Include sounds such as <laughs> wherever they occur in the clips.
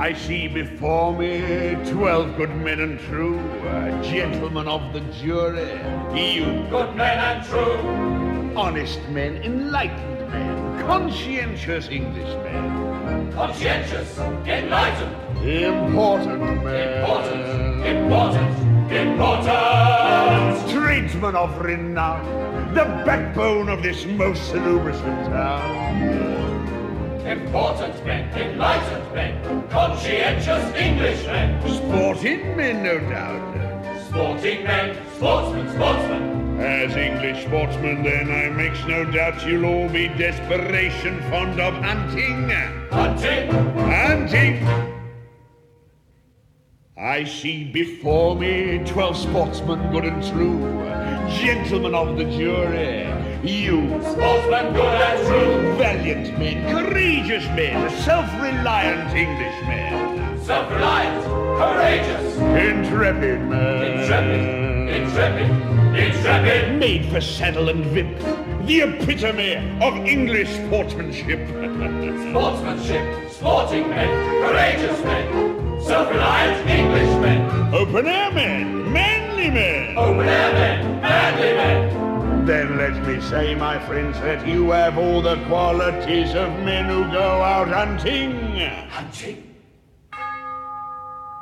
I see before me twelve good men and true, gentlemen of the jury, you Good men and true, honest men, enlightened men, conscientious Englishmen, conscientious, enlightened, important men, important, important, important. tradesmen of renown, the backbone of this most salubrious town. Important men, enlightened men, conscientious Englishmen, Sporting men, no doubt. sporting men, sportsmen, sportsmen, As English sportsmen, then, I makes no doubt you'll all be desperation fond of hunting. hunting, Hunting! I see before me twelve sportsmen good and true, gentlemen of the jury, you sportsmen good and true, valiant men, courageous men, self-reliant Englishmen, self-reliant, courageous, intrepid men, intrepid, intrepid, intrepid, made for saddle and whip, the epitome of English sportsmanship. <laughs> sportsmanship, sporting men, courageous men, self-reliant Englishmen, Open air men, say, my friends, that you have all the qualities of men who go out hunting. hunting,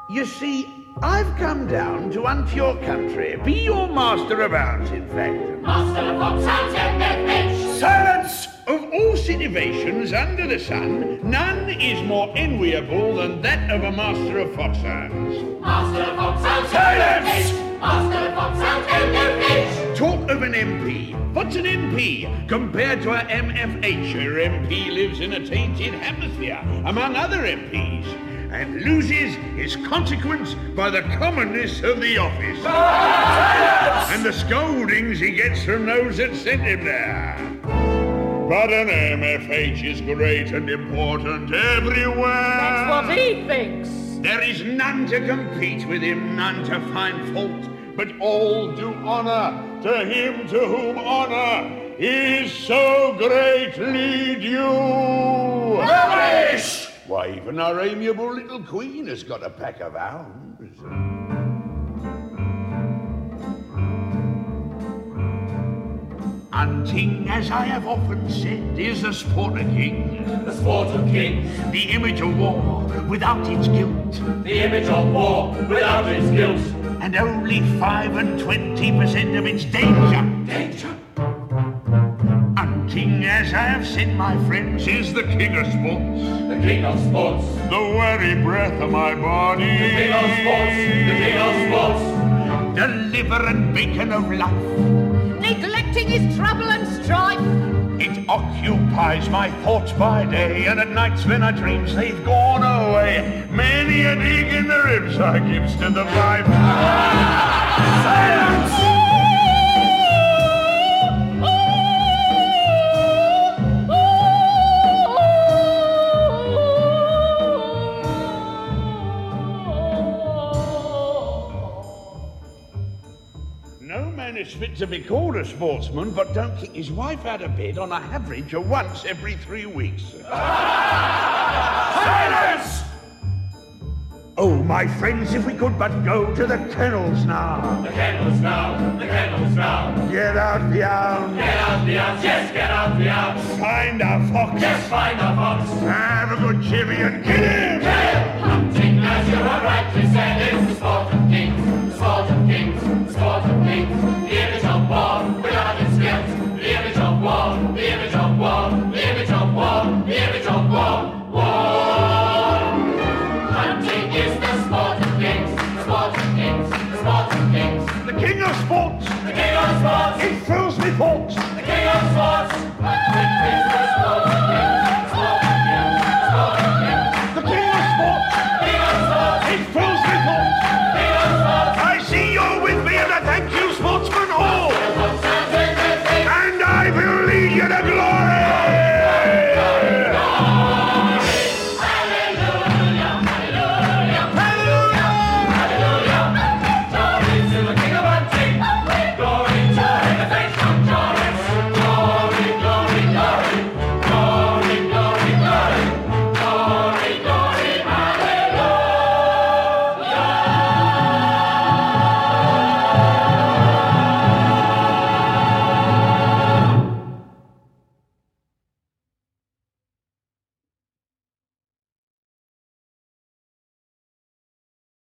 You see, I've come down to hunt your country, be your master of hounds, in fact. master of foxhounds, MFH, Silence! Of all situations under the sun, none is more enviable than that of a master of foxhounds. master of foxhounds, Silence! Master of foxhounds, MFH, Talk of an MP. What's an MP compared to a MFH? Your MP lives in a tainted hemisphere among other MPs and loses his consequence by the commonness of the office and the scoldings he gets from those that sent him there. But an MFH is great and important everywhere. That's what he thinks. There is none to compete with him, none to find fault, but all do honor to him to whom honor is so greatly due. Rubbish! Why, even our amiable little queen has got a pack of hounds. Hunting, as I have often said, is the sport of kings, The sport of kings, the image of war without its guilt. the image of war without its guilt, and only five and twenty percent of its danger. danger, Hunting, as I have said, my friends, is the king of sports. the king of sports, The very breath of my body. the king of sports, the king of sports, The liver and bacon of life. Neglecting his trouble and strife. It occupies my thoughts by day, and at nights when I dreams they've gone away. Many a dig in the ribs I gives to the vibe. <laughs> No is fit to be called a sportsman, but don't kick his wife out of bed on an average of once every three weeks. Silence! Oh, my friends, if we could but go to the kennels now. the kennels now, the kennels now, Get out the hound, get out the hounds, yes, get out the hounds, find a fox, yes, find the fox, have a good chivvy and get him! hunting as you have rightly said,